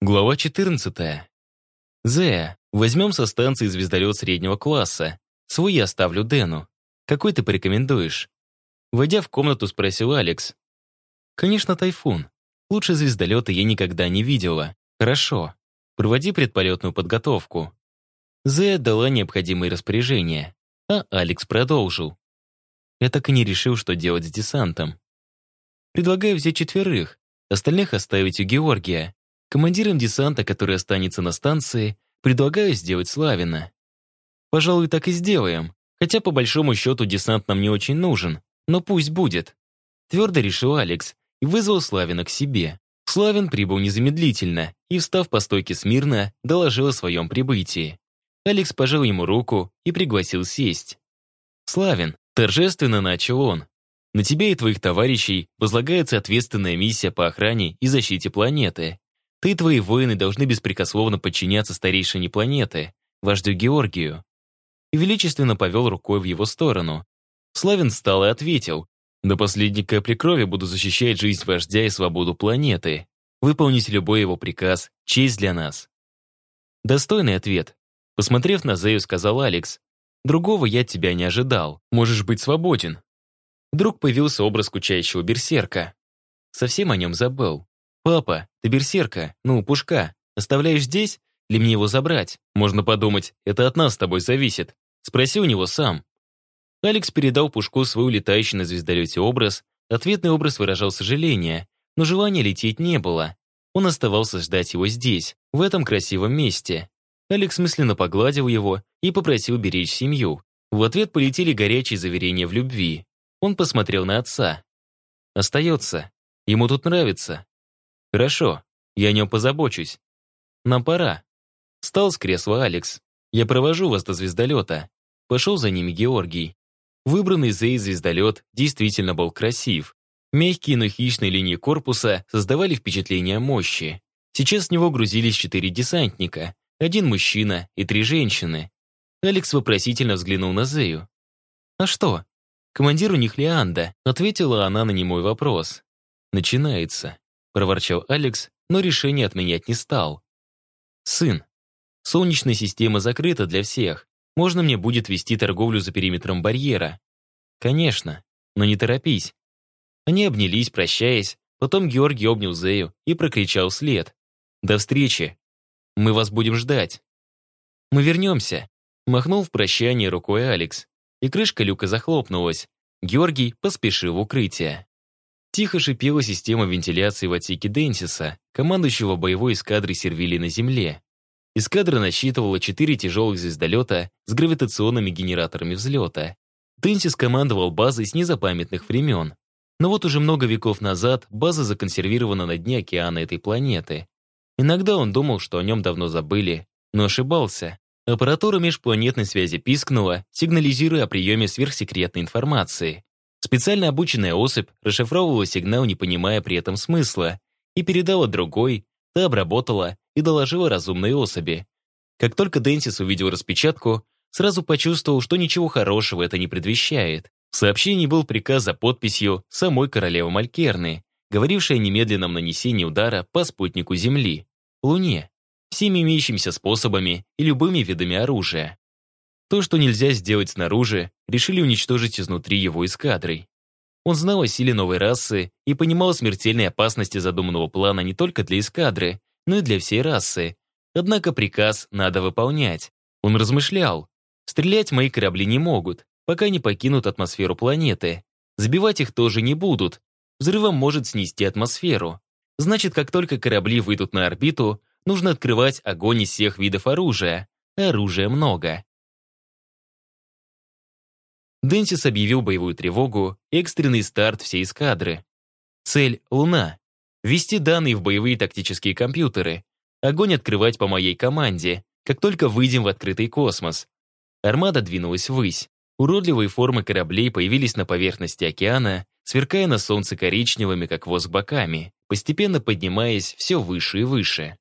Глава 14. Зея, возьмем со станции звездолет среднего класса. Свой я оставлю Дэну. Какой ты порекомендуешь? Войдя в комнату, спросил Алекс. Конечно, Тайфун. Лучше звездолета я никогда не видела. Хорошо. Проводи предполетную подготовку. Зея дала необходимые распоряжения, а Алекс продолжил. Я так и не решил, что делать с десантом. Предлагаю взять четверых, остальных оставить у Георгия. Командиром десанта, который останется на станции, предлагаю сделать Славина. Пожалуй, так и сделаем. Хотя, по большому счету, десант нам не очень нужен. Но пусть будет. Твердо решил Алекс и вызвал Славина к себе. Славин прибыл незамедлительно и, встав по стойке смирно, доложил о своем прибытии. Алекс пожал ему руку и пригласил сесть. «Славин», — торжественно начал он, «на тебе и твоих товарищей возлагается ответственная миссия по охране и защите планеты. Ты и твои воины должны беспрекословно подчиняться старейшине планеты, вождю Георгию». И величественно повел рукой в его сторону. Славин встал и ответил, «До последней капли крови буду защищать жизнь вождя и свободу планеты. Выполнить любой его приказ — честь для нас». Достойный ответ. Посмотрев на Зею, сказал Алекс, «Другого я тебя не ожидал. Можешь быть свободен». Вдруг появился образ скучающего берсерка. Совсем о нем забыл. «Папа, ты берсерка, ну, пушка, оставляешь здесь? Или мне его забрать? Можно подумать, это от нас с тобой зависит. Спроси у него сам». Алекс передал Пушку свой улетающий на звездолете образ. Ответный образ выражал сожаление, но желания лететь не было. Он оставался ждать его здесь, в этом красивом месте. Алекс мысленно погладил его и попросил беречь семью. В ответ полетели горячие заверения в любви. Он посмотрел на отца. «Остается. Ему тут нравится. Хорошо, я о нем позабочусь. Нам пора. Встал с кресла Алекс. Я провожу вас до звездолета. Пошел за ними Георгий. Выбранный Зей звездолет действительно был красив. Мягкие, но хищные линии корпуса создавали впечатление мощи. Сейчас с него грузились четыре десантника, один мужчина и три женщины. Алекс вопросительно взглянул на Зею. «А что?» «Командир у них Леанда», — ответила она на немой вопрос. «Начинается», — проворчал Алекс, но решение отменять не стал. «Сын, солнечная система закрыта для всех. Можно мне будет вести торговлю за периметром барьера?» «Конечно, но не торопись». Они обнялись, прощаясь, потом Георгий обнял Зею и прокричал вслед. «До встречи! Мы вас будем ждать!» «Мы вернемся!» Махнул в прощание рукой Алекс, и крышка люка захлопнулась. Георгий поспешил в укрытие. Тихо шипела система вентиляции в отсеке Денсиса, командующего боевой эскадрой сервили на Земле. Эскадра насчитывала четыре тяжелых звездолета с гравитационными генераторами взлета. Денсис командовал базой с незапамятных времен. Но вот уже много веков назад база законсервирована на дне океана этой планеты. Иногда он думал, что о нем давно забыли, но ошибался. Аппаратура межпланетной связи пискнула, сигнализируя о приеме сверхсекретной информации. Специально обученная особь расшифровывала сигнал, не понимая при этом смысла, и передала другой, та обработала и доложила разумной особи. Как только Дэнсис увидел распечатку, сразу почувствовал, что ничего хорошего это не предвещает. В сообщении был приказ за подписью самой королевы Малькерны, говорившей о немедленном нанесении удара по спутнику Земли, Луне, всеми имеющимися способами и любыми видами оружия. То, что нельзя сделать снаружи, решили уничтожить изнутри его эскадрой. Он знал о силе новой расы и понимал смертельной опасности задуманного плана не только для эскадры, но и для всей расы. Однако приказ надо выполнять. Он размышлял. Стрелять мои корабли не могут, пока не покинут атмосферу планеты. Сбивать их тоже не будут. Взрывом может снести атмосферу. Значит, как только корабли выйдут на орбиту, нужно открывать огонь из всех видов оружия. Оружия много. Денсис объявил боевую тревогу, экстренный старт всей эскадры. Цель — Луна. Ввести данные в боевые тактические компьютеры. Огонь открывать по моей команде, как только выйдем в открытый космос. Армада двинулась ввысь. Уродливые формы кораблей появились на поверхности океана, сверкая на солнце коричневыми, как воск боками, постепенно поднимаясь все выше и выше.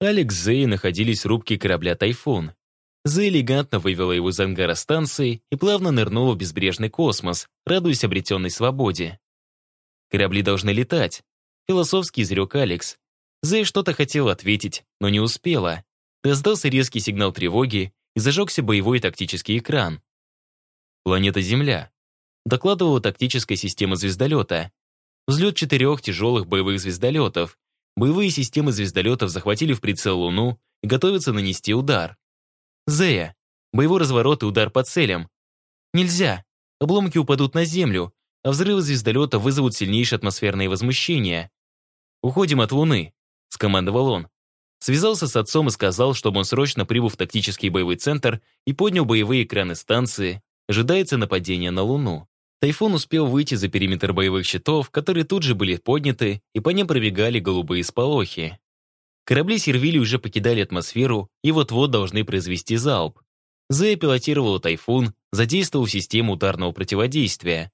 Алекс Зей находились в рубке корабля «Тайфун». Зей элегантно вывела его из ангара станции и плавно нырнула в безбрежный космос, радуясь обретенной свободе. «Корабли должны летать», — философски изрек Алекс. Зэй что-то хотела ответить, но не успела. Раздался резкий сигнал тревоги и зажегся боевой тактический экран. «Планета Земля», — докладывала тактическая система звездолета. Взлет четырех тяжелых боевых звездолетов. Боевые системы звездолетов захватили в прицел Луну и готовятся нанести удар. «Зея, боевой разворот и удар по целям. Нельзя. Обломки упадут на Землю, а взрывы звездолета вызовут сильнейшее атмосферное возмущение. Уходим от Луны скомандовал он. Связался с отцом и сказал, чтобы он срочно прибыл в тактический боевой центр и поднял боевые экраны станции. Ожидается нападение на Луну. Тайфун успел выйти за периметр боевых щитов, которые тут же были подняты, и по ним пробегали голубые сполохи. Корабли Сервили уже покидали атмосферу и вот-вот должны произвести залп. Зея пилотировала «Тайфун», задействовав систему ударного противодействия.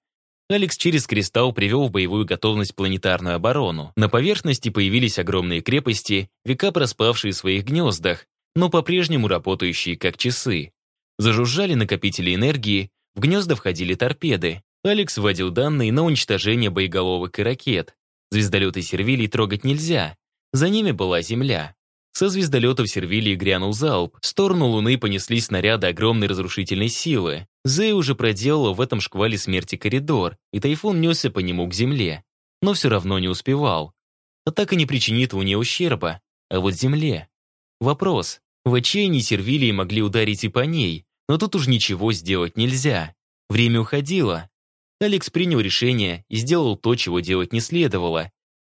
Алекс через кристалл привел в боевую готовность планетарную оборону. На поверхности появились огромные крепости, века проспавшие в своих гнездах, но по-прежнему работающие как часы. Зажужжали накопители энергии, в гнезда входили торпеды. Алекс вводил данные на уничтожение боеголовок и ракет. Звездолеты Сервилий трогать нельзя. За ними была Земля. Со звездолетов Сервилии грянул залп. В сторону Луны понеслись снаряды огромной разрушительной силы. Зэй уже проделала в этом шквале смерти коридор, и тайфун несся по нему к Земле. Но все равно не успевал. Атака не причинит Луне ущерба, а вот Земле. Вопрос. В отчаянии Сервилии могли ударить и по ней, но тут уж ничего сделать нельзя. Время уходило. Алекс принял решение и сделал то, чего делать не следовало.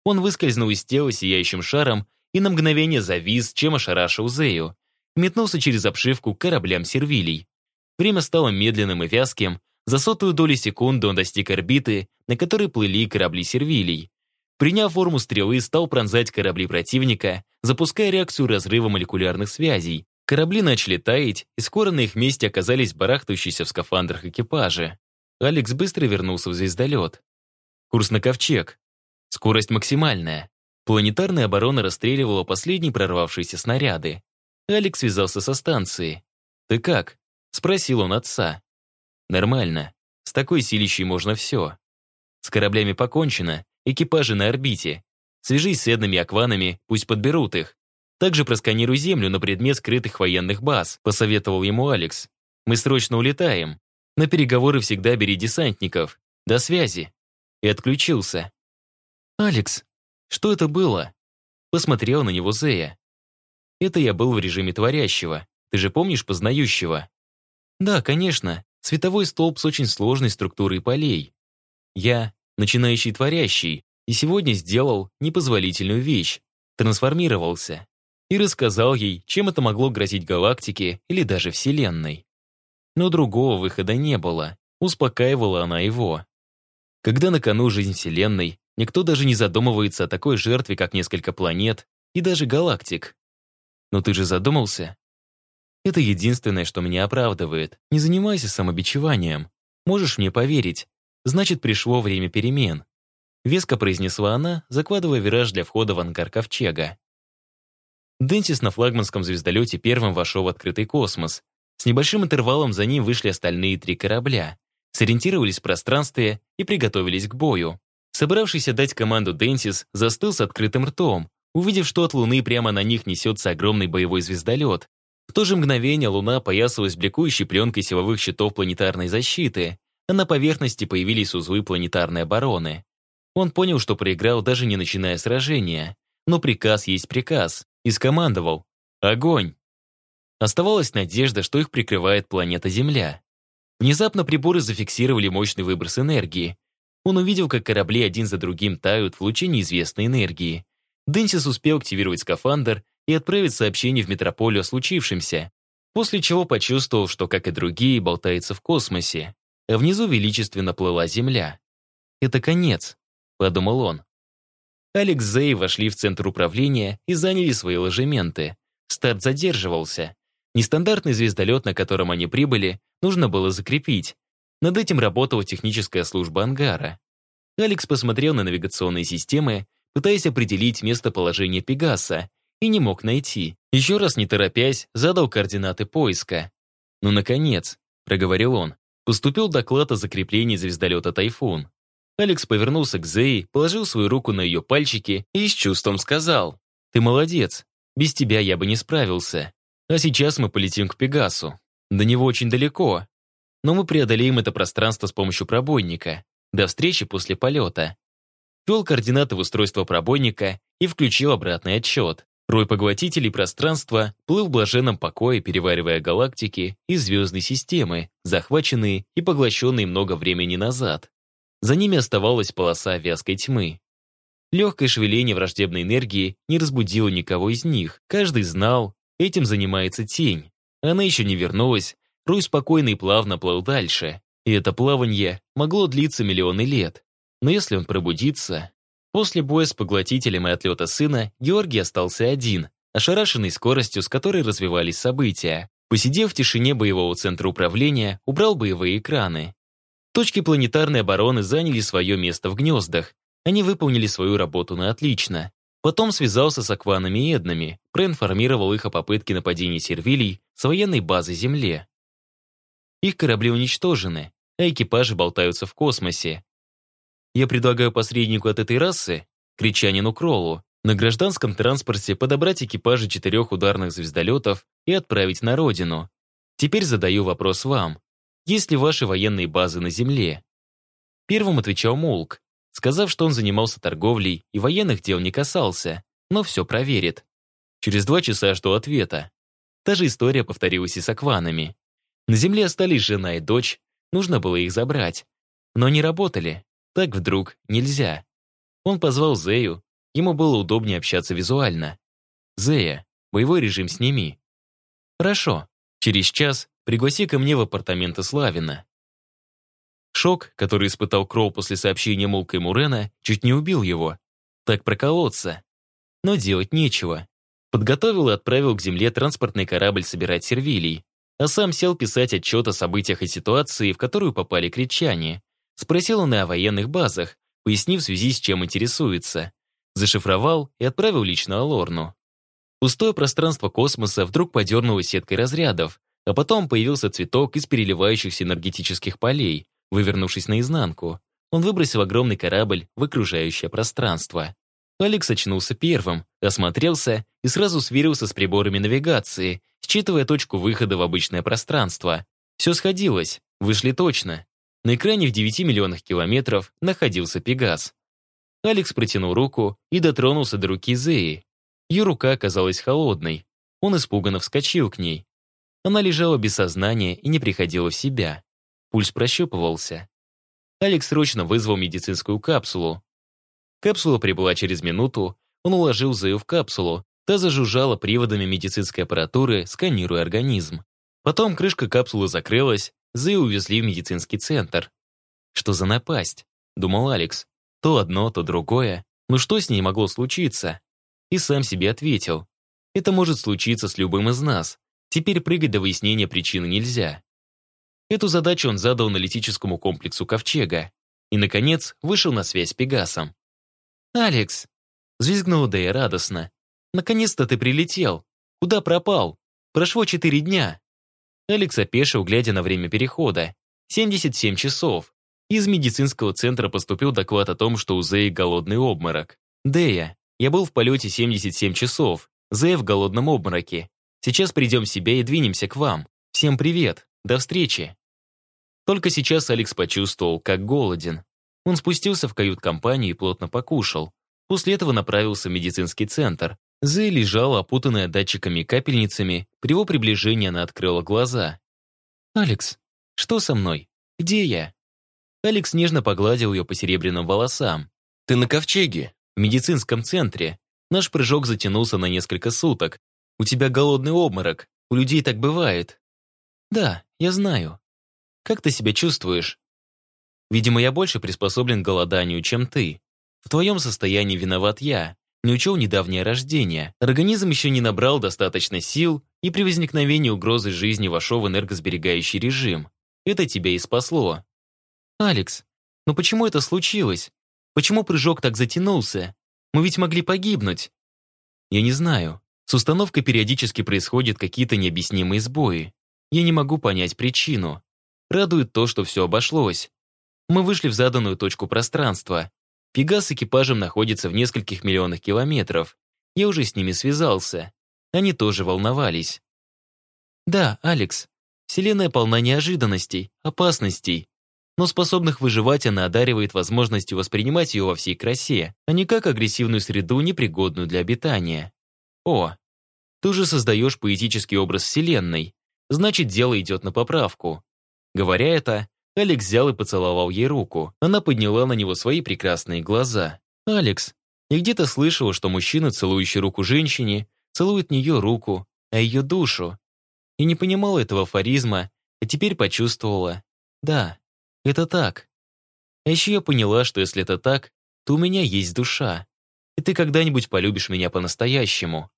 Он выскользнул из тела сияющим шаром и на мгновение завис, чем ошарашил Зею. Метнулся через обшивку к кораблям сервилей. Время стало медленным и вязким. За сотую долю секунды он достиг орбиты, на которой плыли корабли сервилей. Приняв форму стрелы, стал пронзать корабли противника, запуская реакцию разрыва молекулярных связей. Корабли начали таять, и скоро на их месте оказались барахтающиеся в скафандрах экипажи. Алекс быстро вернулся в звездолет. Курс на ковчег. Скорость максимальная. Планетарная оборона расстреливала последние прорвавшиеся снаряды. Алекс связался со станцией. «Ты как?» — спросил он отца. «Нормально. С такой силищей можно все. С кораблями покончено, экипажи на орбите. Свяжись с Эднами и Акванами, пусть подберут их. Также просканируй Землю на предмет скрытых военных баз», — посоветовал ему Алекс. «Мы срочно улетаем. На переговоры всегда бери десантников. До связи». И отключился. «Алекс, что это было? Посмотрел на него Зея. Это я был в режиме творящего. Ты же помнишь познающего? Да, конечно. Световой столб с очень сложной структурой полей. Я начинающий творящий, и сегодня сделал непозволительную вещь. Трансформировался. И рассказал ей, чем это могло грозить галактике или даже Вселенной. Но другого выхода не было. Успокаивала она его. Когда на кону жизнь Вселенной, Никто даже не задумывается о такой жертве, как несколько планет и даже галактик. Но ты же задумался? Это единственное, что меня оправдывает. Не занимайся самобичеванием. Можешь мне поверить. Значит, пришло время перемен. Веско произнесла она, закладывая вираж для входа в ангар Ковчега. Дентис на флагманском звездолете первым вошел в открытый космос. С небольшим интервалом за ним вышли остальные три корабля, сориентировались в пространстве и приготовились к бою. Собравшийся дать команду Денсис застыл с открытым ртом, увидев, что от Луны прямо на них несется огромный боевой звездолет. В то же мгновение Луна поясалась бликующей пленкой силовых щитов планетарной защиты, а на поверхности появились узлы планетарной обороны. Он понял, что проиграл, даже не начиная сражения. Но приказ есть приказ, и скомандовал «Огонь!». Оставалась надежда, что их прикрывает планета Земля. Внезапно приборы зафиксировали мощный выброс энергии, он увидел, как корабли один за другим тают в луче неизвестной энергии. Денсис успел активировать скафандр и отправить сообщение в метрополию о случившемся, после чего почувствовал, что, как и другие, болтается в космосе, а внизу величественно плыла Земля. «Это конец», — подумал он. Алекс Зей вошли в центр управления и заняли свои ложементы. Старт задерживался. Нестандартный звездолет, на котором они прибыли, нужно было закрепить, над этим работала техническая служба ангара. Алекс посмотрел на навигационные системы, пытаясь определить местоположение Пегаса, и не мог найти. Еще раз не торопясь, задал координаты поиска. «Ну, наконец», — проговорил он, поступил доклад о закреплении звездолета «Тайфун». Алекс повернулся к Зеи, положил свою руку на ее пальчики и с чувством сказал Ты молодец. Без тебя я бы не справился. А сейчас мы полетим к Пегасу. До него очень далеко. Но мы преодолеем это пространство с помощью пробойника. До встречи после полета. Ввел координаты в устройство пробойника и включил обратный отсчет. Рой поглотителей пространства плыл в блаженном покое, переваривая галактики и звездной системы, захваченные и поглощенные много времени назад. За ними оставалась полоса вязкой тьмы. Легкое шевеление враждебной энергии не разбудило никого из них. Каждый знал, этим занимается тень. Она еще не вернулась, Руй спокойно и плавно плыл дальше. И это плавание могло длиться миллионы лет. Но если он пробудится... После боя с поглотителем и отлета сына Георгий остался один, ошарашенный скоростью, с которой развивались события. Посидев в тишине боевого центра управления, убрал боевые экраны. Точки планетарной обороны заняли свое место в гнездах, они выполнили свою работу на отлично. Потом связался с Акванами и Эднами, проинформировал их о попытке нападения сервилий с военной базы Земле. Их корабли уничтожены, а экипажи болтаются в космосе. Я предлагаю посреднику от этой расы, кричанину Кроллу, на гражданском транспорте подобрать экипажи четырех ударных звездолетов и отправить на родину. Теперь задаю вопрос вам. Есть ли ваши военные базы на Земле? Первым отвечал Молк, сказав, что он занимался торговлей и военных дел не касался, но все проверит. Через два часа жду ответа. Та же история повторилась и с акванами. На земле остались жена и дочь, нужно было их забрать. Но они работали. Так вдруг нельзя. Он позвал Зею, ему было удобнее общаться визуально. «Зея, боевой режим сними». «Хорошо. Через час пригласи ко мне в апартаменты Славина. Шок, который испытал Кроу после сообщения Молка и Мурена, чуть не убил его. Так проколоться. Но делать нечего. Подготовил и отправил к земле транспортный корабль собирать сервилий, а сам сел писать отчет о событиях и ситуации, в которую попали кричане. Спросил он и о военных базах, пояснив в связи с чем интересуется. Зашифровал и отправил лично Алорну. Пустое пространство космоса вдруг подернулось сеткой разрядов, а потом появился цветок из переливающихся энергетических полей, Вывернувшись наизнанку, он выбросил огромный корабль в окружающее пространство. Алекс очнулся первым, осмотрелся и сразу сверился с приборами навигации, считывая точку выхода в обычное пространство. Все сходилось, вышли точно. На экране в 9 миллионах километров находился Пегас. Алекс протянул руку и дотронулся до руки Зеи. Ее рука оказалась холодной. Он испуганно вскочил к ней. Она лежала без сознания и не приходила в себя. Пульс прощупывался. Алекс срочно вызвал медицинскую капсулу. Капсула прибыла через минуту, он уложил Зею в капсулу, та зажужжала приводами медицинской аппаратуры, сканируя организм. Потом крышка капсулы закрылась, Зею увезли в медицинский центр. «Что за напасть?» — думал Алекс. То одно, то другое. Ну что с ней могло случиться? И сам себе ответил. Это может случиться с любым из нас. Теперь прыгать до выяснения причины нельзя. Эту задачу он задал аналитическому комплексу Ковчега. И, наконец, вышел на связь с Пегасом. «Алекс!» — взвизгнула Дэя радостно. «Наконец-то ты прилетел! Куда пропал? Прошло четыре дня!» Алекс опешил, глядя на время перехода. 77 часов. Из медицинского центра поступил доклад о том, что у Зеи голодный обморок. «Дэя, я был в полете 77 часов. Зея в голодном обмороке. Сейчас придем в себя и двинемся к вам. Всем привет. До встречи!» Только сейчас Алекс почувствовал, как голоден. Он спустился в кают-компанию и плотно покушал. После этого направился в медицинский центр. Зэй лежала, опутанная датчиками и капельницами. При его приближении она открыла глаза. «Алекс, что со мной? Где я?» Алекс нежно погладил ее по серебряным волосам. «Ты на ковчеге, в медицинском центре. Наш прыжок затянулся на несколько суток. У тебя голодный обморок. У людей так бывает». «Да, я знаю. Как ты себя чувствуешь? Видимо, я больше приспособлен к голоданию, чем ты. В твоем состоянии виноват я. Не учел недавнее рождение. Организм еще не набрал достаточно сил и при возникновении угрозы жизни вошел в энергосберегающий режим. Это тебя и спасло. Алекс, но почему это случилось? Почему прыжок так затянулся? Мы ведь могли погибнуть. Я не знаю. С установкой периодически происходят какие-то необъяснимые сбои. Я не могу понять причину. Радует то, что все обошлось. Мы вышли в заданную точку пространства. Пегас с экипажем находится в нескольких миллионах километров. Я уже с ними связался. Они тоже волновались. Да, Алекс, Вселенная полна неожиданностей, опасностей. Но способных выживать она одаривает возможностью воспринимать ее во всей красе, а не как агрессивную среду, непригодную для обитания. О, ты уже создаешь поэтический образ Вселенной. Значит, дело идет на поправку. Говоря это, Алекс взял и поцеловал ей руку. Она подняла на него свои прекрасные глаза. «Алекс, я где-то слышала, что мужчина, целующий руку женщине, целует не ее руку, а ее душу. И не понимала этого афоризма, а теперь почувствовала. Да, это так. А еще я поняла, что если это так, то у меня есть душа. И ты когда-нибудь полюбишь меня по-настоящему».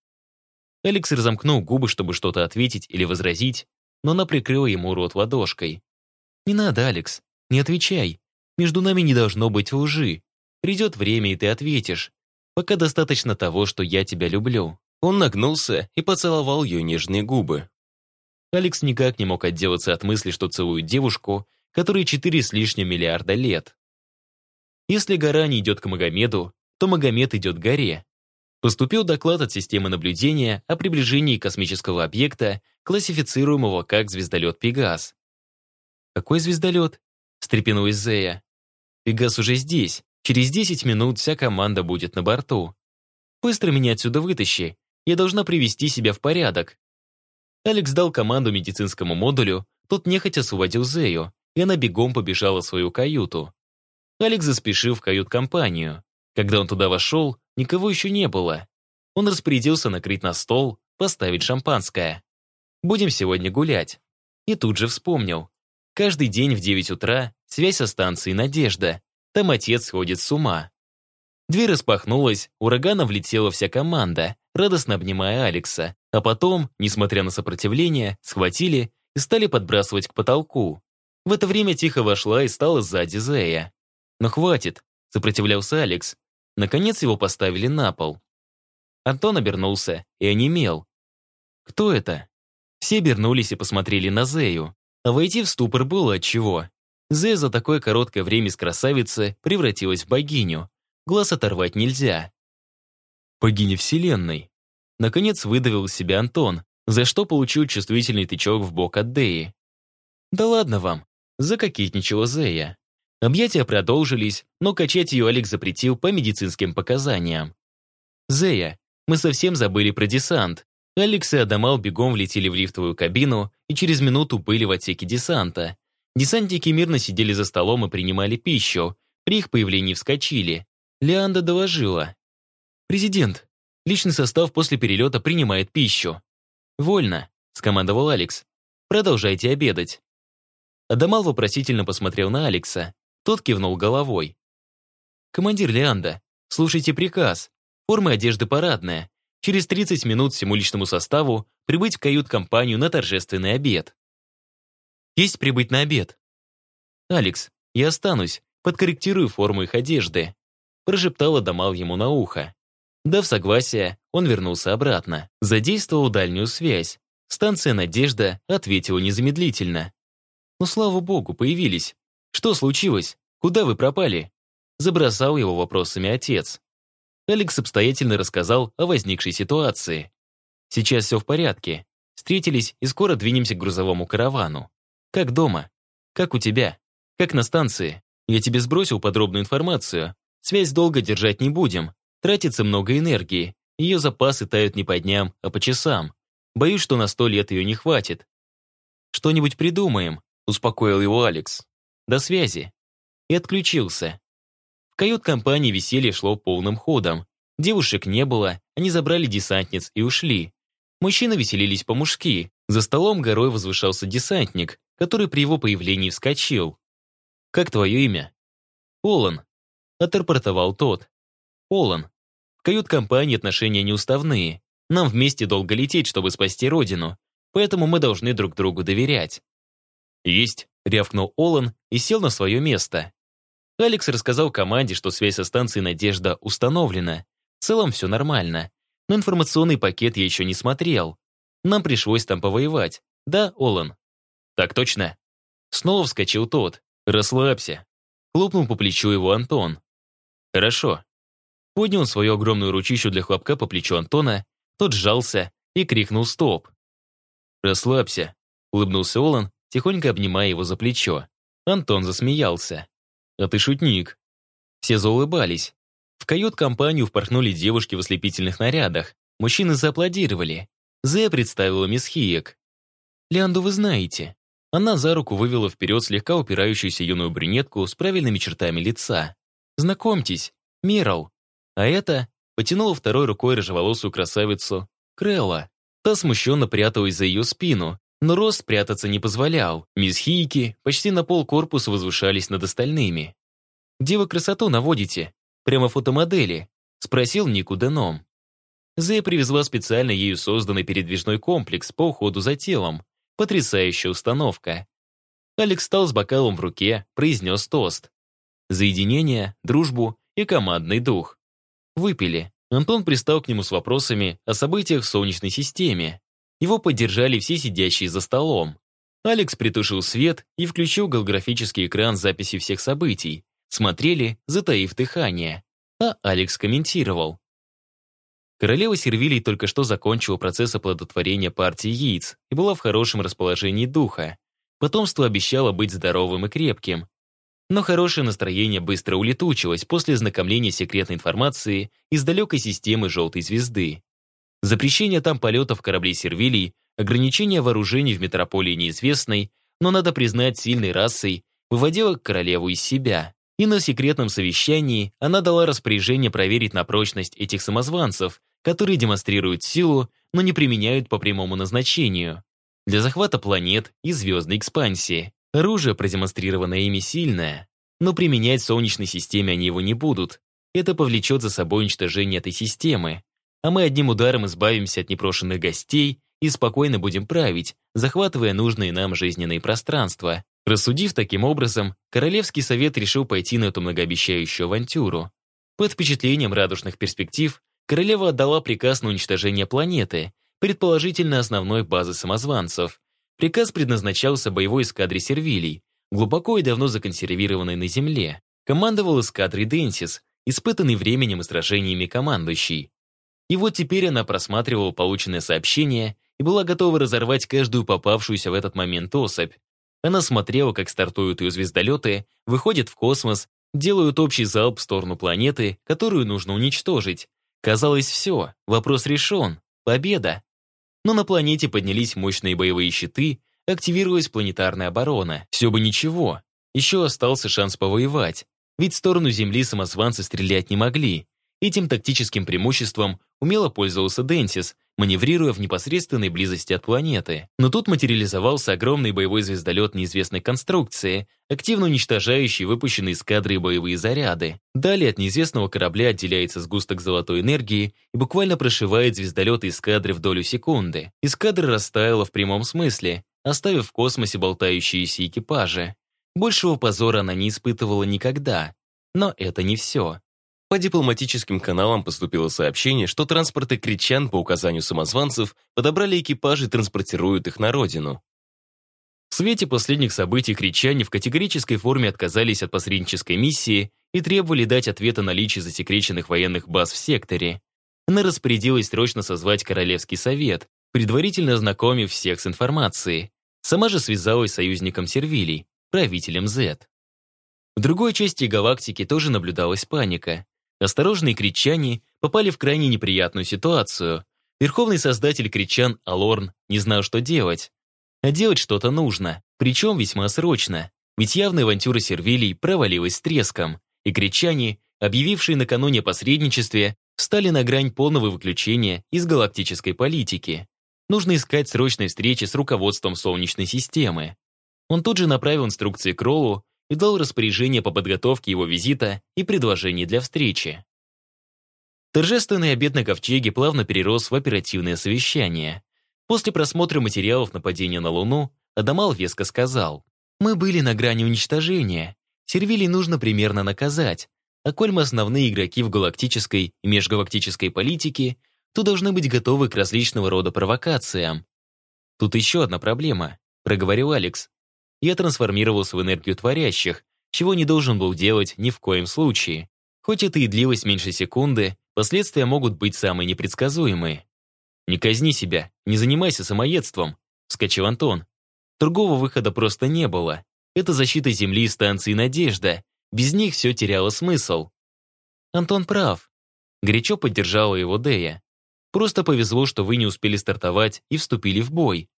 Алекс разомкнул губы, чтобы что-то ответить или возразить, но она прикрыла ему рот ладошкой. «Не надо, Алекс, не отвечай. Между нами не должно быть лжи. Придет время, и ты ответишь. Пока достаточно того, что я тебя люблю». Он нагнулся и поцеловал ее нежные губы. Алекс никак не мог отделаться от мысли, что целует девушку, которой четыре с лишним миллиарда лет. Если гора не идет к Магомеду, то Магомед идет к горе. Поступил доклад от системы наблюдения о приближении космического объекта, классифицируемого как звездолет «Пегас». «Какой звездолет?» — встрепенулась Зея. «Пегас уже здесь. Через 10 минут вся команда будет на борту. Быстро меня отсюда вытащи. Я должна привести себя в порядок». Алекс дал команду медицинскому модулю, тот нехотя освободил Зею, и она бегом побежала в свою каюту. Алекс заспешил в кают-компанию. Когда он туда вошел, никого еще не было. Он распорядился накрыть на стол, поставить шампанское. «Будем сегодня гулять». И тут же вспомнил. Каждый день в 9 утра связь со станцией «Надежда». Там отец сходит с ума. Дверь распахнулась, ураганом влетела вся команда, радостно обнимая Алекса. А потом, несмотря на сопротивление, схватили и стали подбрасывать к потолку. В это время тихо вошла и стала сзади Зея. «Но хватит», — сопротивлялся Алекс. Наконец его поставили на пол. Антон обернулся и онемел. «Кто это?» Все обернулись и посмотрели на Зею. А войти в ступор было отчего. Зея за такое короткое время из красавицы превратилась в богиню. Глаз оторвать нельзя. Богиня Вселенной. Наконец выдавил себя Антон, за что получил чувствительный тычок в бок от Деи. «Да ладно вам», — закокетничала Зея. Объятия продолжились, но качать ее Алекс запретил по медицинским показаниям. «Зея, мы совсем забыли про десант. Алекс и Адамал бегом влетели в лифтовую кабину и через минуту были в отсеке десанта. Десантники мирно сидели за столом и принимали пищу. При их появлении вскочили. Леанда доложила. «Президент, личный состав после перелета принимает пищу». «Вольно», — скомандовал Алекс. «Продолжайте обедать». Адамал вопросительно посмотрел на Алекса. Тот кивнул головой. «Командир Леанда, слушайте приказ. Форма одежды парадная. Через 30 минут всему личному составу прибыть в кают-компанию на торжественный обед. Есть прибыть на обед. Алекс, я останусь, подкорректирую форму их одежды. Прошептала Дамал ему на ухо. Дав согласие, он вернулся обратно. Задействовал дальнюю связь. Станция «Надежда» ответила незамедлительно. «Ну, слава богу, появились. Что случилось? Куда вы пропали?» Забросал его вопросами отец. Алекс обстоятельно рассказал о возникшей ситуации. «Сейчас все в порядке. Встретились и скоро двинемся к грузовому каравану. Как дома? Как у тебя? Как на станции? Я тебе сбросил подробную информацию. Связь долго держать не будем. Тратится много энергии. Ее запасы тают не по дням, а по часам. Боюсь, что на сто лет ее не хватит. Что-нибудь придумаем», — успокоил его Алекс. «До связи». И отключился. Кают-компании веселье шло полным ходом. Девушек не было, они забрали десантниц и ушли. Мужчины веселились по-мужски. За столом горой возвышался десантник, который при его появлении вскочил. «Как твое имя?» «Олан», — отрапортовал тот. «Олан. В кают-компании отношения неуставные. Нам вместе долго лететь, чтобы спасти родину, поэтому мы должны друг другу доверять». «Есть», — рявкнул Олан и сел на свое место. Алекс рассказал команде, что связь со станцией «Надежда» установлена. В целом все нормально. Но информационный пакет я еще не смотрел. Нам пришлось там повоевать. Да, Олан? Так точно. Снова вскочил тот. Расслабься. Хлопнул по плечу его Антон. Хорошо. Поднял свою огромную ручищу для хлопка по плечу Антона, тот сжался и крикнул «Стоп!». «Расслабься», — улыбнулся Олан, тихонько обнимая его за плечо. Антон засмеялся. «А ты шутник». Все заулыбались. В кают-компанию впорхнули девушки в ослепительных нарядах. Мужчины зааплодировали. Зея представила мисс Хиек. «Лианду вы знаете». Она за руку вывела вперед слегка упирающуюся юную брюнетку с правильными чертами лица. «Знакомьтесь, Мирал. А это...» Потянула второй рукой рыжеволосую красавицу Крелла. Та смущенно пряталась за ее спину, но рост прятаться не позволял. Мисс Хийки почти на пол корпуса возвышались над остальными. «Где вы красоту наводите? Прямо фотомодели?» — спросил Нику Деном. Зея привезла специально ею созданный передвижной комплекс по уходу за телом. Потрясающая установка. Алекс стал с бокалом в руке, произнес тост. За единение, дружбу и командный дух. Выпили. Антон пристал к нему с вопросами о событиях в Солнечной системе. Его поддержали все сидящие за столом. Алекс притушил свет и включил голографический экран записи всех событий. Смотрели, затаив дыхание. А Алекс комментировал. Королева Сервилий только что закончила процесс оплодотворения партии яиц и была в хорошем расположении духа. Потомство обещало быть здоровым и крепким. Но хорошее настроение быстро улетучилось после ознакомления секретной информации из далекой системы «Желтой звезды». Запрещение там полетов кораблей Сервилий, ограничение вооружений в метрополии неизвестной, но, надо признать, сильной расой, выводило королеву из себя. И на секретном совещании она дала распоряжение проверить на прочность этих самозванцев, которые демонстрируют силу, но не применяют по прямому назначению. Для захвата планет и звездной экспансии. Оружие, продемонстрированное ими, сильное, но применять в Солнечной системе они его не будут. Это повлечет за собой уничтожение этой системы. А мы одним ударом избавимся от непрошенных гостей и спокойно будем править, захватывая нужные нам жизненные пространства. Рассудив таким образом, Королевский совет решил пойти на эту многообещающую авантюру. Под впечатлением радужных перспектив, королева отдала приказ на уничтожение планеты, предположительно основной базы самозванцев. Приказ предназначался боевой эскадре сервилий, глубоко и давно законсервированной на Земле. Командовал эскадрой Денсис, испытанный временем и сражениями командующий. И вот теперь она просматривала полученное сообщение и была готова разорвать каждую попавшуюся в этот момент особь. Она смотрела, как стартуют ее звездолеты, выходят в космос, делают общий залп в сторону планеты, которую нужно уничтожить. Казалось, все, вопрос решен, победа. Но на планете поднялись мощные боевые щиты, активировалась планетарная оборона. Все бы ничего, еще остался шанс повоевать. Ведь в сторону Земли самозванцы стрелять не могли. Этим тактическим преимуществом умело пользовался Денсис, маневрируя в непосредственной близости от планеты. Но тут материализовался огромный боевой звездолет неизвестной конструкции, активно уничтожающий выпущенные из боевые заряды. Далее от неизвестного корабля отделяется сгусток золотой энергии и буквально прошивает звездолеты из кадры в долю секунды. Эскадра растаяла в прямом смысле, оставив в космосе болтающиеся экипажи. Большего позора она не испытывала никогда. Но это не все. По дипломатическим каналам поступило сообщение, что транспорты кричан по указанию самозванцев подобрали экипажи и транспортируют их на родину. В свете последних событий кричане в категорической форме отказались от посреднической миссии и требовали дать ответ о наличии засекреченных военных баз в секторе. Она распорядилась срочно созвать Королевский совет, предварительно ознакомив всех с информацией. Сама же связалась с союзником Сервилий, правителем Z. В другой части галактики тоже наблюдалась паника. Осторожные кричане попали в крайне неприятную ситуацию. Верховный создатель кричан Алорн не знал, что делать. А делать что-то нужно, причем весьма срочно. Ведь явная авантюра Сервилий провалилась с треском, и кричане, объявившие накануне посредничестве, встали на грань полного выключения из галактической политики. Нужно искать срочной встречи с руководством Солнечной системы. Он тут же направил инструкции Кроллу и дал распоряжение по подготовке его визита и предложений для встречи. Торжественный обед на ковчеге плавно перерос в оперативное совещание. После просмотра материалов нападения на Луну Адамал веско сказал, «Мы были на грани уничтожения. Сервилий нужно примерно наказать. А коль мы основные игроки в галактической и межгалактической политике, то должны быть готовы к различного рода провокациям. Тут еще одна проблема, проговорил Алекс я трансформировался в энергию творящих, чего не должен был делать ни в коем случае. Хоть это и длилось меньше секунды, последствия могут быть самые непредсказуемые. «Не казни себя, не занимайся самоедством», — вскочил Антон. Другого выхода просто не было. Это защита Земли и станции «Надежда». Без них все теряло смысл. Антон прав. Горячо поддержала его Дея. Просто повезло, что вы не успели стартовать и вступили в бой.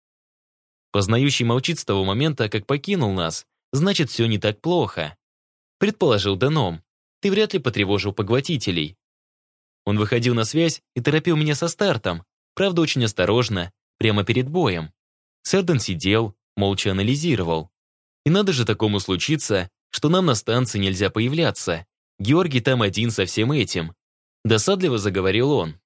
Познающий молчит с того момента, как покинул нас. Значит, все не так плохо. Предположил Деном. Ты вряд ли потревожил поглотителей. Он выходил на связь и торопил меня со стартом. Правда, очень осторожно, прямо перед боем. Сэрден сидел, молча анализировал. И надо же такому случиться, что нам на станции нельзя появляться. Георгий там один со всем этим. Досадливо заговорил он.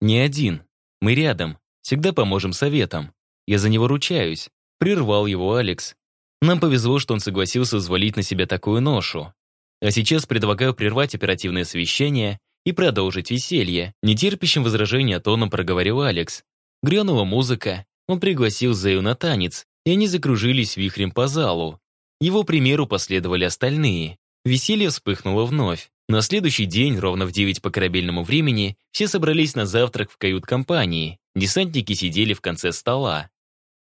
Не один. Мы рядом. Всегда поможем советам. Я за него ручаюсь. Прервал его Алекс. Нам повезло, что он согласился взвалить на себя такую ношу. А сейчас предлагаю прервать оперативное совещание и продолжить веселье. Нетерпящим возражения тоном проговорил Алекс. Грянула музыка, он пригласил Зею на танец, и они закружились вихрем по залу. Его примеру последовали остальные. Веселье вспыхнуло вновь. На следующий день, ровно в 9 по корабельному времени, все собрались на завтрак в кают-компании. Десантники сидели в конце стола.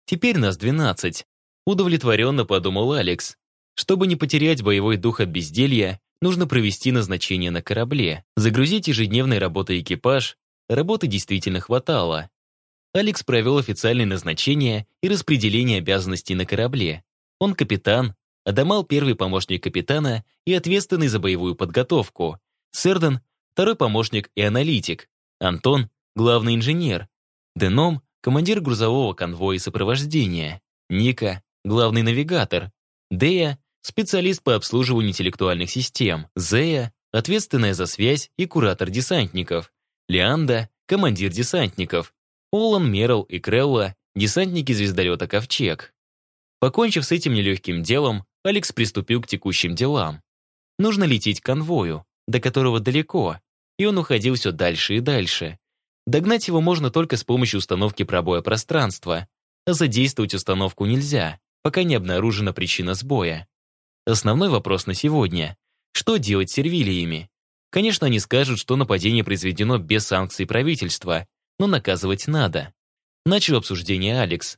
Теперь нас 12. Удовлетворенно подумал Алекс. Чтобы не потерять боевой дух от безделья, нужно провести назначение на корабле, загрузить ежедневной работой экипаж. Работы действительно хватало. Алекс провел официальное назначение и распределение обязанностей на корабле. Он капитан, Адамал первый помощник капитана и ответственный за боевую подготовку. Серден второй помощник и аналитик. Антон главный инженер. Деном командир грузового конвоя и сопровождения. Ника главный навигатор. Дея специалист по обслуживанию интеллектуальных систем. Зея ответственная за связь и куратор десантников. Лианда командир десантников. Олан, Мерл и Крелла десантники звездолета «Ковчег». Покончив с этим нелегким делом, Алекс приступил к текущим делам. Нужно лететь к конвою, до которого далеко, и он уходил все дальше и дальше. Догнать его можно только с помощью установки пробоя пространства, а задействовать установку нельзя, пока не обнаружена причина сбоя. Основной вопрос на сегодня — что делать с сервилиями? Конечно, они скажут, что нападение произведено без санкций правительства, но наказывать надо. Начал обсуждение Алекс.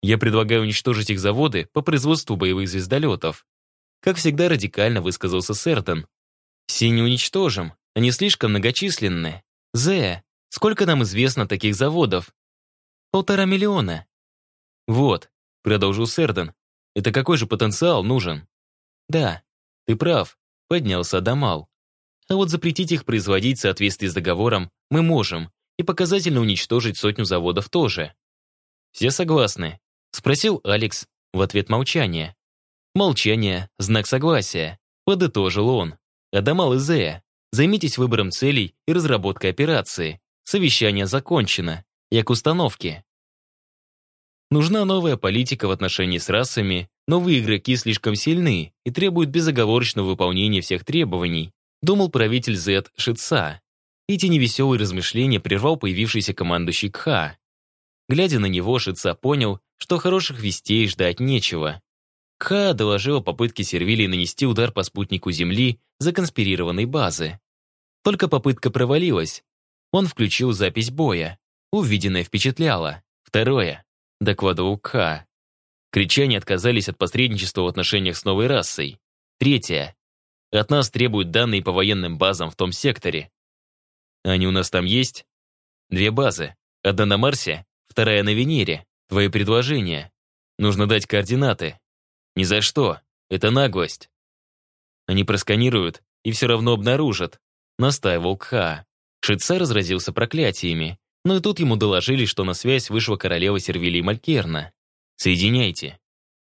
Я предлагаю уничтожить их заводы по производству боевых звездолетов. Как всегда радикально высказался Сертон. Все не уничтожим, они слишком многочисленны. Зе, сколько нам известно таких заводов? Полтора миллиона. Вот, продолжил Сердон. Это какой же потенциал нужен? Да, ты прав, поднялся Адамал. А вот запретить их производить в соответствии с договором мы можем, и показательно уничтожить сотню заводов тоже. Все согласны? Спросил Алекс в ответ молчание. Молчание — знак согласия. Подытожил он. Адамал и Зея, займитесь выбором целей и разработкой операции. Совещание закончено. Я к установке. Нужна новая политика в отношении с расами, новые игроки слишком сильны и требуют безоговорочного выполнения всех требований, думал правитель Зет Шица. Эти невеселые размышления прервал появившийся командующий Кха. Глядя на него, Шица понял, что хороших вестей ждать нечего. Кха доложил о попытке Сервилии нанести удар по спутнику Земли законспирированной базы. Только попытка провалилась. Он включил запись боя. Увиденное впечатляло. Второе. Докладывал Кха. Кричане отказались от посредничества в отношениях с новой расой. Третье. От нас требуют данные по военным базам в том секторе. Они у нас там есть? Две базы. Одна на Марсе, вторая на Венере. Твои предложения. Нужно дать координаты. Ни за что. Это наглость. Они просканируют и все равно обнаружат. Настаивал Кха. Шица разразился проклятиями. Но и тут ему доложили, что на связь вышла королева Сервилии Малькерна. «Соединяйте».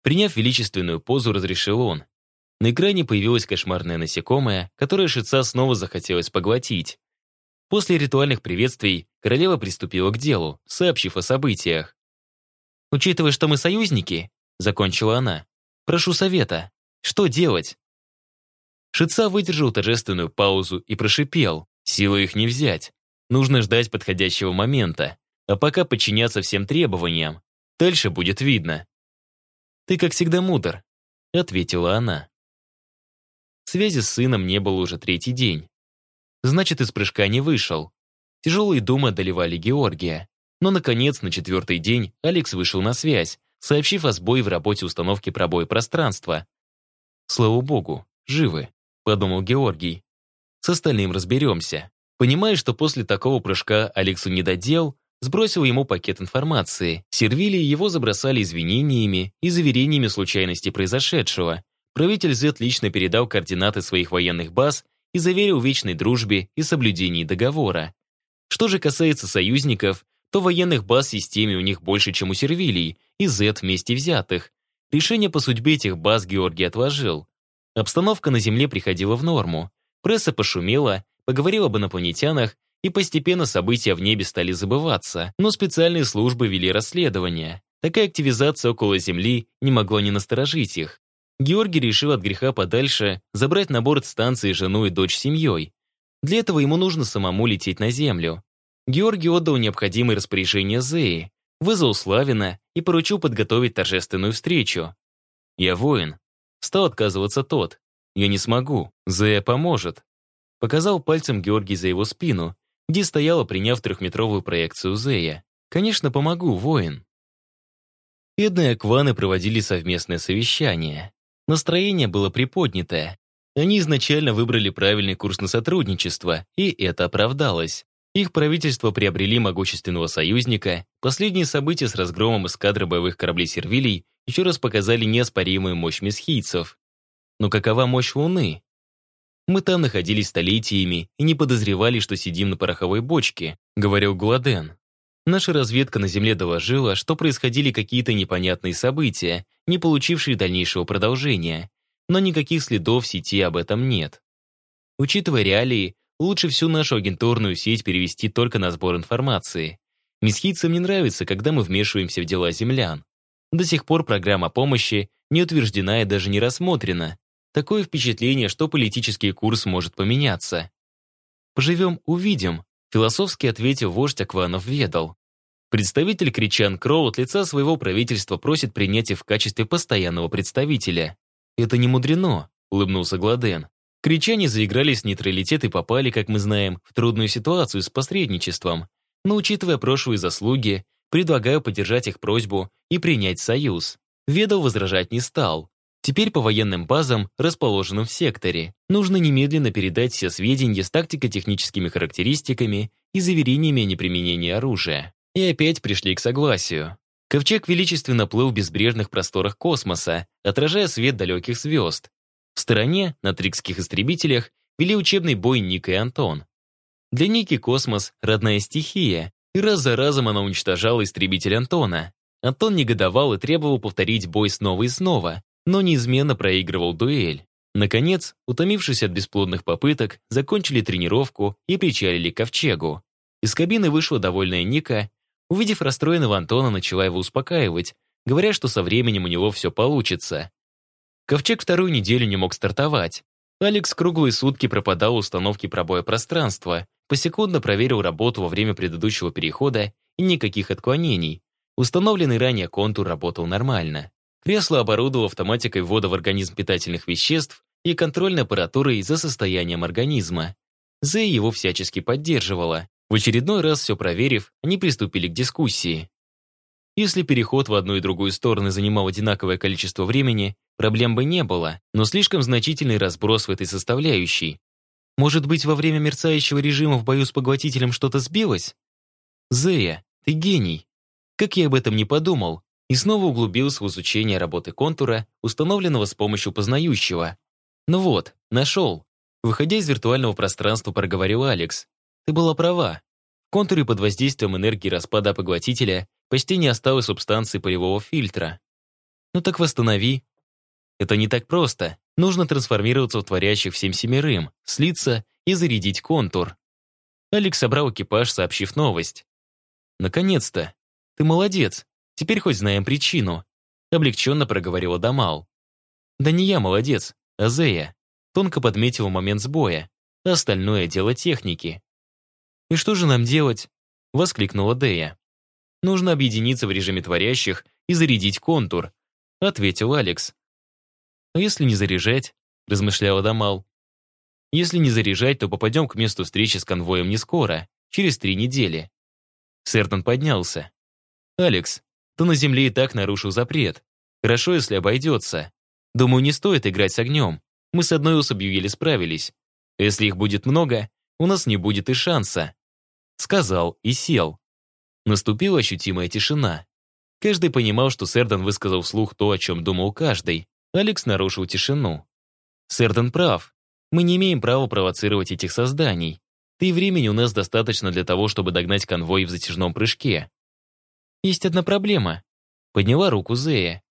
Приняв величественную позу, разрешил он. На экране появилось кошмарное насекомое, которое Шица снова захотелось поглотить. После ритуальных приветствий королева приступила к делу, сообщив о событиях. «Учитывая, что мы союзники», — закончила она, «прошу совета. Что делать?» Шица выдержал торжественную паузу и прошипел. «Силы их не взять. Нужно ждать подходящего момента, а пока подчиняться всем требованиям. Дальше будет видно». «Ты, как всегда, мудр», — ответила она. Связи с сыном не было уже третий день. Значит, из прыжка не вышел. Тяжелые думы одолевали Георгия. Но, наконец, на четвертый день Алекс вышел на связь, сообщив о сбое в работе установки пробоя пространства. «Слава богу, живы», — подумал Георгий. «С остальным разберемся». Понимая, что после такого прыжка Алексу не додел, сбросил ему пакет информации. Сервили его забросали извинениями и заверениями случайности произошедшего. Правитель Z лично передал координаты своих военных баз и заверил в вечной дружбе и соблюдении договора. Что же касается союзников, то военных баз в системе у них больше, чем у Сервилий, и Z вместе взятых. Решение по судьбе этих баз Георгий отложил. Обстановка на Земле приходила в норму. Пресса пошумела, поговорила об инопланетянах, и постепенно события в небе стали забываться, но специальные службы вели расследование. Такая активизация около Земли не могла не насторожить их. Георгий решил от греха подальше забрать на борт станции жену и дочь с семьей. Для этого ему нужно самому лететь на Землю. Георгий отдал необходимые распоряжения Зеи, вызвал Славина и поручил подготовить торжественную встречу. «Я воин». Стал отказываться тот. «Я не смогу. Зея поможет». Показал пальцем Георгий за его спину, где стояла, приняв трехметровую проекцию Зея. «Конечно, помогу, воин». Эдна и Акваны проводили совместное совещание. Настроение было приподнятое. Они изначально выбрали правильный курс на сотрудничество, и это оправдалось. Их правительство приобрели могущественного союзника, последние события с разгромом эскадры боевых кораблей Сервилий еще раз показали неоспоримую мощь месхийцев. Но какова мощь Луны? Мы там находились столетиями и не подозревали, что сидим на пороховой бочке, говорил Гладен. Наша разведка на Земле доложила, что происходили какие-то непонятные события, не получившие дальнейшего продолжения, но никаких следов в сети об этом нет. Учитывая реалии, лучше всю нашу агентурную сеть перевести только на сбор информации. Месхийцам не нравится, когда мы вмешиваемся в дела землян. До сих пор программа помощи не утверждена и даже не рассмотрена. Такое впечатление, что политический курс может поменяться. «Поживем, увидим», — философски ответив вождь Акванов ведал. Представитель Кричан Кроу от лица своего правительства просит принять их в качестве постоянного представителя. «Это не мудрено», — улыбнулся Гладен. Кричане заигрались с нейтралитет и попали, как мы знаем, в трудную ситуацию с посредничеством. Но учитывая прошлые заслуги, предлагаю поддержать их просьбу и принять союз. Ведал возражать не стал. Теперь по военным базам, расположенным в секторе, нужно немедленно передать все сведения с тактико-техническими характеристиками и заверениями о неприменении оружия и опять пришли к согласию. Ковчег величественно плыл в безбрежных просторах космоса, отражая свет далеких звезд. В стороне, на трикских истребителях, вели учебный бой Ника и Антон. Для Ники космос — родная стихия, и раз за разом она уничтожала истребитель Антона. Антон негодовал и требовал повторить бой снова и снова, но неизменно проигрывал дуэль. Наконец, утомившись от бесплодных попыток, закончили тренировку и причалили к ковчегу. Из кабины вышла довольная Ника Увидев расстроенного Антона, начала его успокаивать, говоря, что со временем у него все получится. Ковчег вторую неделю не мог стартовать. Алекс круглые сутки пропадал у установки пробоя пространства, посекундно проверил работу во время предыдущего перехода и никаких отклонений. Установленный ранее контур работал нормально. Кресло оборудовал автоматикой ввода в организм питательных веществ и контрольной аппаратурой за состоянием организма. Зэй его всячески поддерживала. В очередной раз все проверив, они приступили к дискуссии. Если переход в одну и другую сторону занимал одинаковое количество времени, проблем бы не было, но слишком значительный разброс в этой составляющей. Может быть, во время мерцающего режима в бою с поглотителем что-то сбилось? Зея, ты гений. Как я об этом не подумал, и снова углубился в изучение работы контура, установленного с помощью познающего. Ну вот, нашел. Выходя из виртуального пространства, проговорил Алекс, ты была права. В контуре под воздействием энергии распада поглотителя почти не осталось субстанции полевого фильтра. Ну так восстанови. Это не так просто. Нужно трансформироваться в творящих всем семерым, слиться и зарядить контур. Алекс собрал экипаж, сообщив новость. «Наконец-то! Ты молодец! Теперь хоть знаем причину!» Облегченно проговорила Дамал. «Да не я молодец, а Зея!» Тонко подметил момент сбоя. Остальное дело техники. «И что же нам делать?» — воскликнула Дея. «Нужно объединиться в режиме творящих и зарядить контур», — ответил Алекс. «А если не заряжать?» размышлял Адамал. «Если не заряжать, то попадем к месту встречи с конвоем не скоро, через три недели». Сертон поднялся. «Алекс, ты на земле и так нарушил запрет. Хорошо, если обойдется. Думаю, не стоит играть с огнем. Мы с одной особью еле справились. Если их будет много, у нас не будет и шанса». Сказал и сел. Наступила ощутимая тишина. Каждый понимал, что Сердан высказал вслух то, о чем думал каждый. Алекс нарушил тишину. Сердан прав. Мы не имеем права провоцировать этих созданий. Да и времени у нас достаточно для того, чтобы догнать конвой в затяжном прыжке. Есть одна проблема. Подняла руку Зея.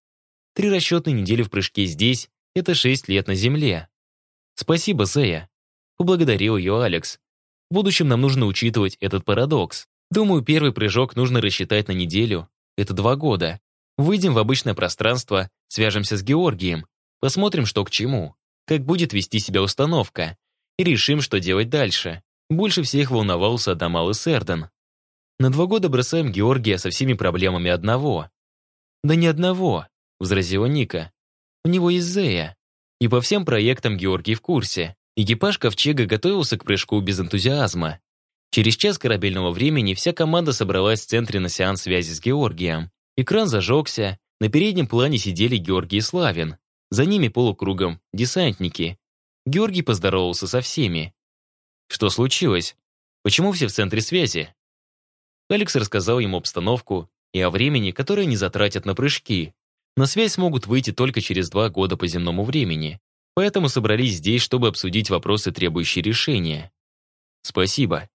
Три расчетные недели в прыжке здесь — это шесть лет на Земле. Спасибо, Зея. Поблагодарил ее Алекс. В будущем нам нужно учитывать этот парадокс. Думаю, первый прыжок нужно рассчитать на неделю. Это два года. Выйдем в обычное пространство, свяжемся с Георгием, посмотрим, что к чему, как будет вести себя установка, и решим, что делать дальше. Больше всех волновался Адамал и Серден. На два года бросаем Георгия со всеми проблемами одного. «Да не одного», — возразила Ника. «У него есть Зея. И по всем проектам Георгий в курсе. Экипаж Ковчега готовился к прыжку без энтузиазма. Через час корабельного времени вся команда собралась в центре на сеанс связи с Георгием. Экран зажегся, на переднем плане сидели Георгий и Славин. За ними полукругом десантники. Георгий поздоровался со всеми. Что случилось? Почему все в центре связи? Алекс рассказал ему обстановку и о времени, которое они затратят на прыжки. На связь смогут выйти только через два года по земному времени. Поэтому собрались здесь, чтобы обсудить вопросы, требующие решения. Спасибо.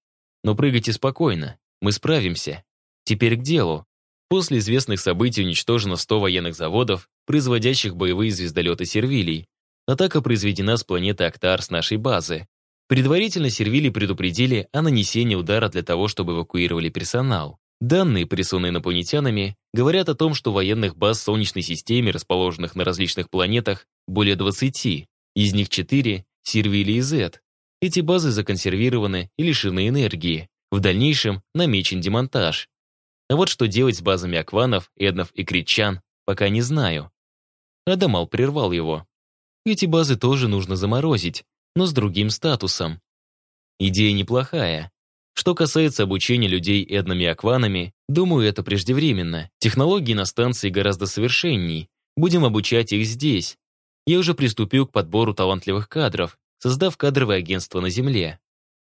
Но прыгайте спокойно, мы справимся. Теперь к делу. После известных событий уничтожено 100 военных заводов, производящих боевые звездолеты сервилий. Атака произведена с планеты Актар с нашей базы. Предварительно сервили предупредили о нанесении удара для того, чтобы эвакуировали персонал. Данные, присланные инопланетянами, говорят о том, что военных баз в Солнечной системе, расположенных на различных планетах, более 20. Из них 4 — Сервили и Z. Эти базы законсервированы и лишены энергии. В дальнейшем намечен демонтаж. А вот что делать с базами Акванов, Эднов и Критчан, пока не знаю. Адамал прервал его. Эти базы тоже нужно заморозить, но с другим статусом. Идея неплохая. Что касается обучения людей Эднами и Акванами, думаю, это преждевременно. Технологии на станции гораздо совершенней. Будем обучать их здесь. Я уже приступил к подбору талантливых кадров, создав кадровое агентство на Земле.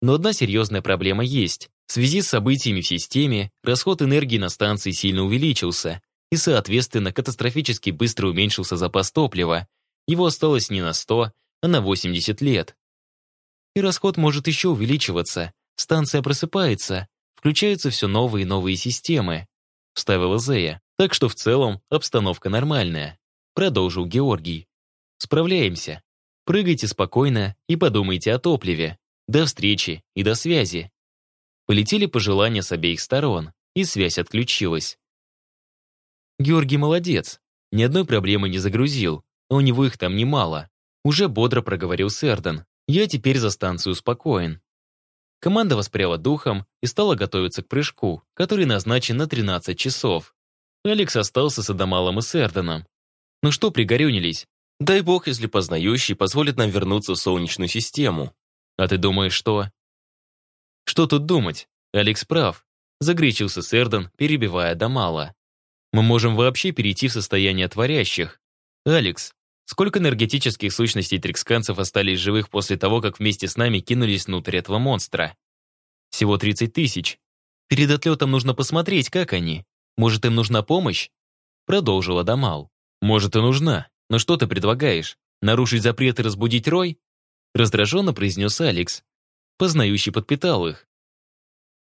Но одна серьезная проблема есть. В связи с событиями в системе расход энергии на станции сильно увеличился, и, соответственно, катастрофически быстро уменьшился запас топлива. Его осталось не на 100, а на 80 лет. И расход может еще увеличиваться. Станция просыпается, включаются все новые и новые системы. Вставила Зея. Так что в целом обстановка нормальная. Продолжил Георгий. Справляемся. Прыгайте спокойно и подумайте о топливе. До встречи и до связи. Полетели пожелания с обеих сторон, и связь отключилась. Георгий молодец. Ни одной проблемы не загрузил, а у него их там немало. Уже бодро проговорил Серден. Я теперь за станцию спокоен. Команда воспряла духом и стала готовиться к прыжку, который назначен на 13 часов. Алекс остался с Адамалом и Серденом. Ну что пригорюнились? Дай бог, если познающий позволит нам вернуться в Солнечную систему. А ты думаешь, что? Что тут думать? Алекс прав. Загречился Сердон, перебивая Дамала. Мы можем вообще перейти в состояние творящих. Алекс, сколько энергетических сущностей триксканцев остались живых после того, как вместе с нами кинулись внутрь этого монстра? Всего 30 тысяч. Перед отлетом нужно посмотреть, как они. Может, им нужна помощь? Продолжила Дамал. Может, и нужна. Но что ты предлагаешь? Нарушить запрет и разбудить Рой? Раздраженно произнес Алекс. Познающий подпитал их.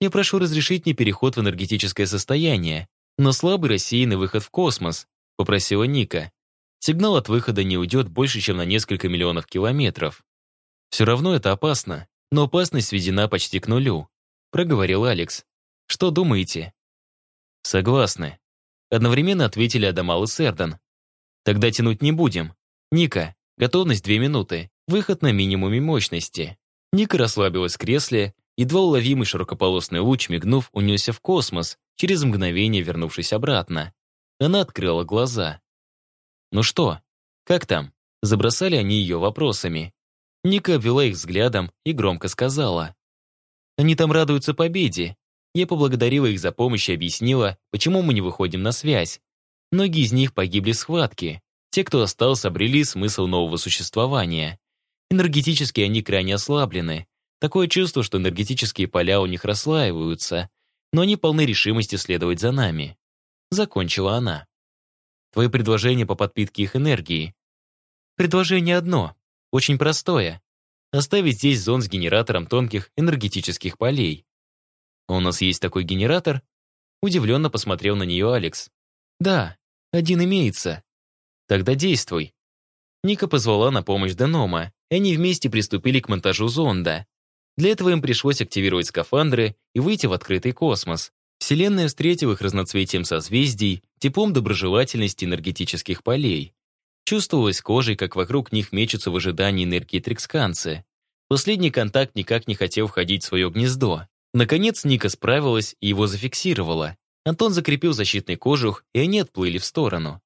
Я прошу разрешить мне переход в энергетическое состояние, но слабый рассеянный выход в космос, попросила Ника. Сигнал от выхода не уйдет больше, чем на несколько миллионов километров. Все равно это опасно, но опасность сведена почти к нулю, проговорил Алекс. Что думаете? Согласны. Одновременно ответили Адамал и Сердан. Тогда тянуть не будем. Ника, готовность две минуты. Выход на минимуме мощности. Ника расслабилась в кресле, едва уловимый широкополосный луч, мигнув, унесся в космос, через мгновение вернувшись обратно. Она открыла глаза. «Ну что, как там?» Забросали они ее вопросами. Ника обвела их взглядом и громко сказала. «Они там радуются победе. Я поблагодарила их за помощь и объяснила, почему мы не выходим на связь. Многие из них погибли в схватке. Те, кто остался, обрели смысл нового существования. Энергетически они крайне ослаблены. Такое чувство, что энергетические поля у них расслаиваются, но они полны решимости следовать за нами. Закончила она. Твое предложение по подпитке их энергии. Предложение одно, очень простое. Оставить здесь зон с генератором тонких энергетических полей. «У нас есть такой генератор?» Удивленно посмотрел на нее Алекс. «Да, один имеется». «Тогда действуй». Ника позвала на помощь Денома, и они вместе приступили к монтажу зонда. Для этого им пришлось активировать скафандры и выйти в открытый космос. Вселенная встретила их разноцветием созвездий, теплом доброжелательности энергетических полей. Чувствовалось кожей, как вокруг них мечутся в ожидании энергии триксканцы. Последний контакт никак не хотел входить в свое гнездо. Наконец Ника справилась и его зафиксировала. Антон закрепил защитный кожух, и они отплыли в сторону.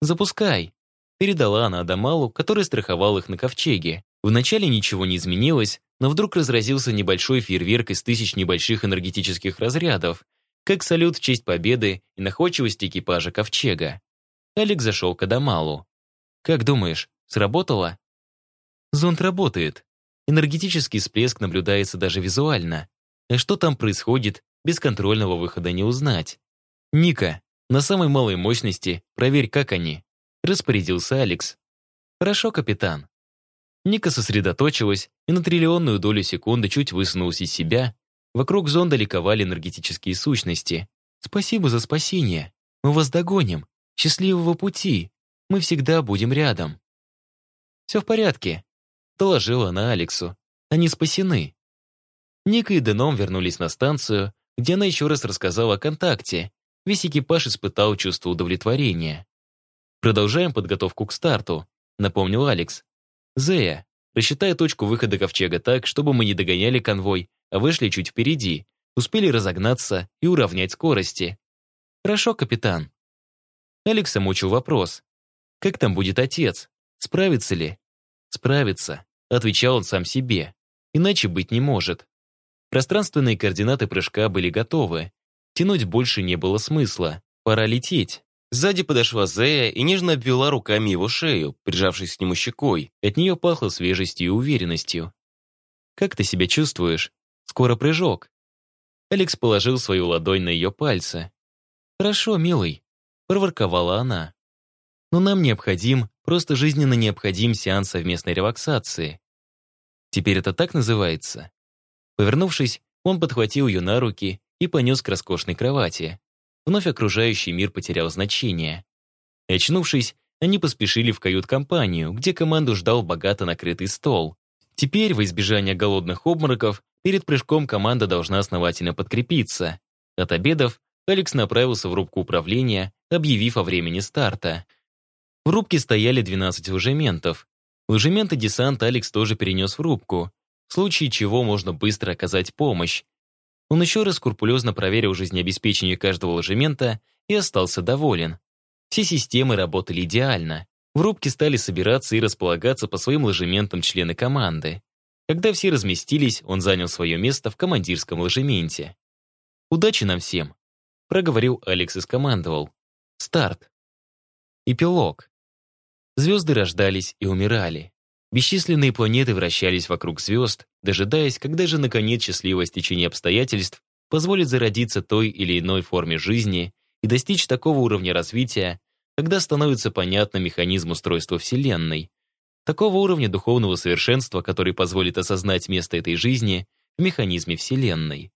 «Запускай», — передала она Адамалу, который страховал их на ковчеге. Вначале ничего не изменилось, но вдруг разразился небольшой фейерверк из тысяч небольших энергетических разрядов, как салют в честь победы и находчивости экипажа ковчега. Алекс зашел к Адамалу. Как думаешь, сработало? Зонд работает. Энергетический всплеск наблюдается даже визуально. А что там происходит, без контрольного выхода не узнать. Ника, на самой малой мощности проверь, как они. Распорядился Алекс. Хорошо, капитан. Ника сосредоточилась и на триллионную долю секунды чуть высунулась из себя. Вокруг зонда ликовали энергетические сущности. «Спасибо за спасение. Мы вас догоним. Счастливого пути. Мы всегда будем рядом». «Все в порядке», — доложила она Алексу. «Они спасены». Ника и Деном вернулись на станцию, где она еще раз рассказала о контакте. Весь экипаж испытал чувство удовлетворения. «Продолжаем подготовку к старту», — напомнил Алекс. «Зея, рассчитай точку выхода ковчега так, чтобы мы не догоняли конвой, а вышли чуть впереди, успели разогнаться и уравнять скорости». «Хорошо, капитан». Алекса мучил вопрос. Как там будет отец? Справится ли? Справится, отвечал он сам себе. Иначе быть не может. Пространственные координаты прыжка были готовы. Тянуть больше не было смысла. Пора лететь. Сзади подошла Зея и нежно обвела руками его шею, прижавшись к нему щекой. От нее пахло свежестью и уверенностью. «Как ты себя чувствуешь? Скоро прыжок». Алекс положил свою ладонь на ее пальцы. «Хорошо, милый», — проворковала она. Но нам необходим, просто жизненно необходим сеанс совместной релаксации. Теперь это так называется? Повернувшись, он подхватил ее на руки и понес к роскошной кровати. Вновь окружающий мир потерял значение. И очнувшись, они поспешили в кают-компанию, где команду ждал богато накрытый стол. Теперь, во избежание голодных обмороков, перед прыжком команда должна основательно подкрепиться. От обедов Алекс направился в рубку управления, объявив о времени старта. В рубке стояли 12 ложементов. Ложементы десант Алекс тоже перенес в рубку, в случае чего можно быстро оказать помощь. Он еще раз скрупулезно проверил жизнеобеспечение каждого ложемента и остался доволен. Все системы работали идеально. В рубке стали собираться и располагаться по своим ложементам члены команды. Когда все разместились, он занял свое место в командирском ложементе. «Удачи нам всем», — проговорил Алекс и скомандовал. «Старт». Эпилог. Звезды рождались и умирали. Бесчисленные планеты вращались вокруг звезд, дожидаясь, когда же, наконец, счастливое стечение обстоятельств позволит зародиться той или иной форме жизни и достичь такого уровня развития, когда становится понятно механизм устройства Вселенной, такого уровня духовного совершенства, который позволит осознать место этой жизни в механизме Вселенной.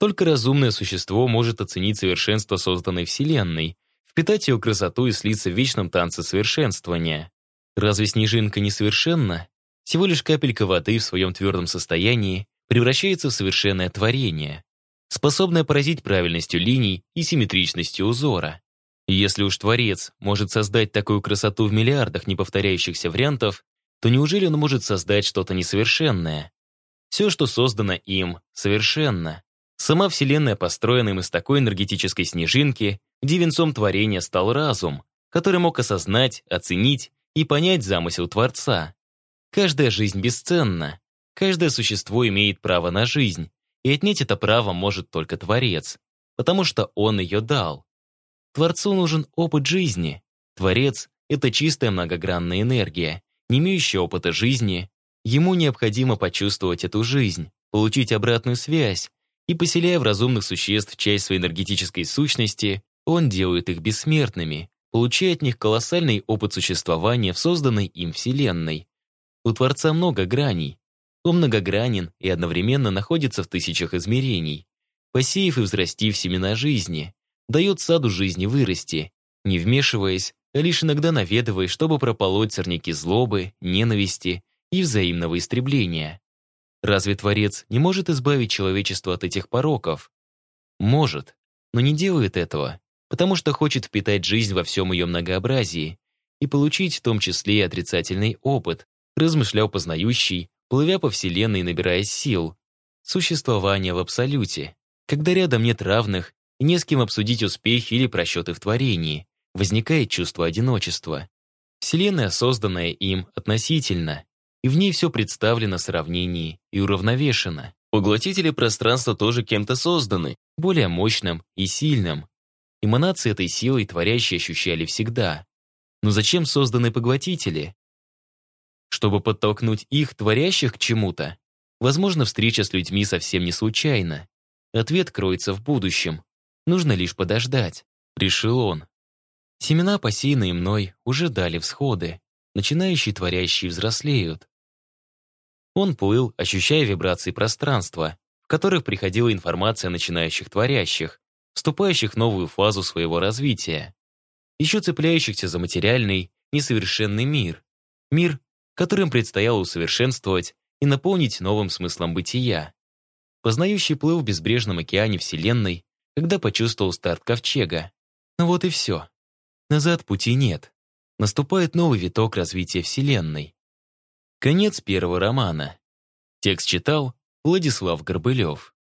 Только разумное существо может оценить совершенство созданной Вселенной, впитать ее красоту и слиться в вечном танце совершенствования. Разве снежинка несовершенна? Всего лишь капелька воды в своем твердом состоянии превращается в совершенное творение, способное поразить правильностью линий и симметричностью узора. Если уж Творец может создать такую красоту в миллиардах неповторяющихся вариантов, то неужели он может создать что-то несовершенное? Все, что создано им, совершенно. Сама Вселенная построена им из такой энергетической снежинки, где венцом творения стал разум, который мог осознать, оценить и понять замысел Творца. Каждая жизнь бесценна, каждое существо имеет право на жизнь, и отнять это право может только Творец, потому что Он ее дал. Творцу нужен опыт жизни. Творец — это чистая многогранная энергия, не имеющая опыта жизни. Ему необходимо почувствовать эту жизнь, получить обратную связь, и, поселяя в разумных существ часть своей энергетической сущности, он делает их бессмертными, получая от них колоссальный опыт существования в созданной им Вселенной. У Творца много граней. Он многогранен и одновременно находится в тысячах измерений. Посеяв и взрастив семена жизни, дает саду жизни вырасти, не вмешиваясь, а лишь иногда наведываясь, чтобы прополоть сорняки злобы, ненависти и взаимного истребления. Разве Творец не может избавить человечество от этих пороков? Может, но не делает этого, потому что хочет впитать жизнь во всем ее многообразии и получить в том числе и отрицательный опыт, размышлял познающий, плывя по Вселенной набирая сил. Существование в абсолюте, когда рядом нет равных и не с кем обсудить успехи или просчеты в творении, возникает чувство одиночества. Вселенная, созданная им, относительно, и в ней все представлено в сравнении и уравновешено. Поглотители пространства тоже кем-то созданы, более мощным и сильным. Эманации этой силы творящие ощущали всегда. Но зачем созданы поглотители? Чтобы подтолкнуть их, творящих, к чему-то? Возможно, встреча с людьми совсем не случайна. Ответ кроется в будущем. Нужно лишь подождать, решил он. Семена, посеянные мной, уже дали всходы. Начинающие творящие взрослеют. Он плыл, ощущая вибрации пространства, в которых приходила информация о начинающих творящих, вступающих в новую фазу своего развития, еще цепляющихся за материальный, несовершенный мир. Мир, которым предстояло усовершенствовать и наполнить новым смыслом бытия. Познающий плыл в безбрежном океане Вселенной, когда почувствовал старт ковчега. Ну вот и все. Назад пути нет. Наступает новый виток развития Вселенной. Конец первого романа. Текст читал Владислав Горбылев.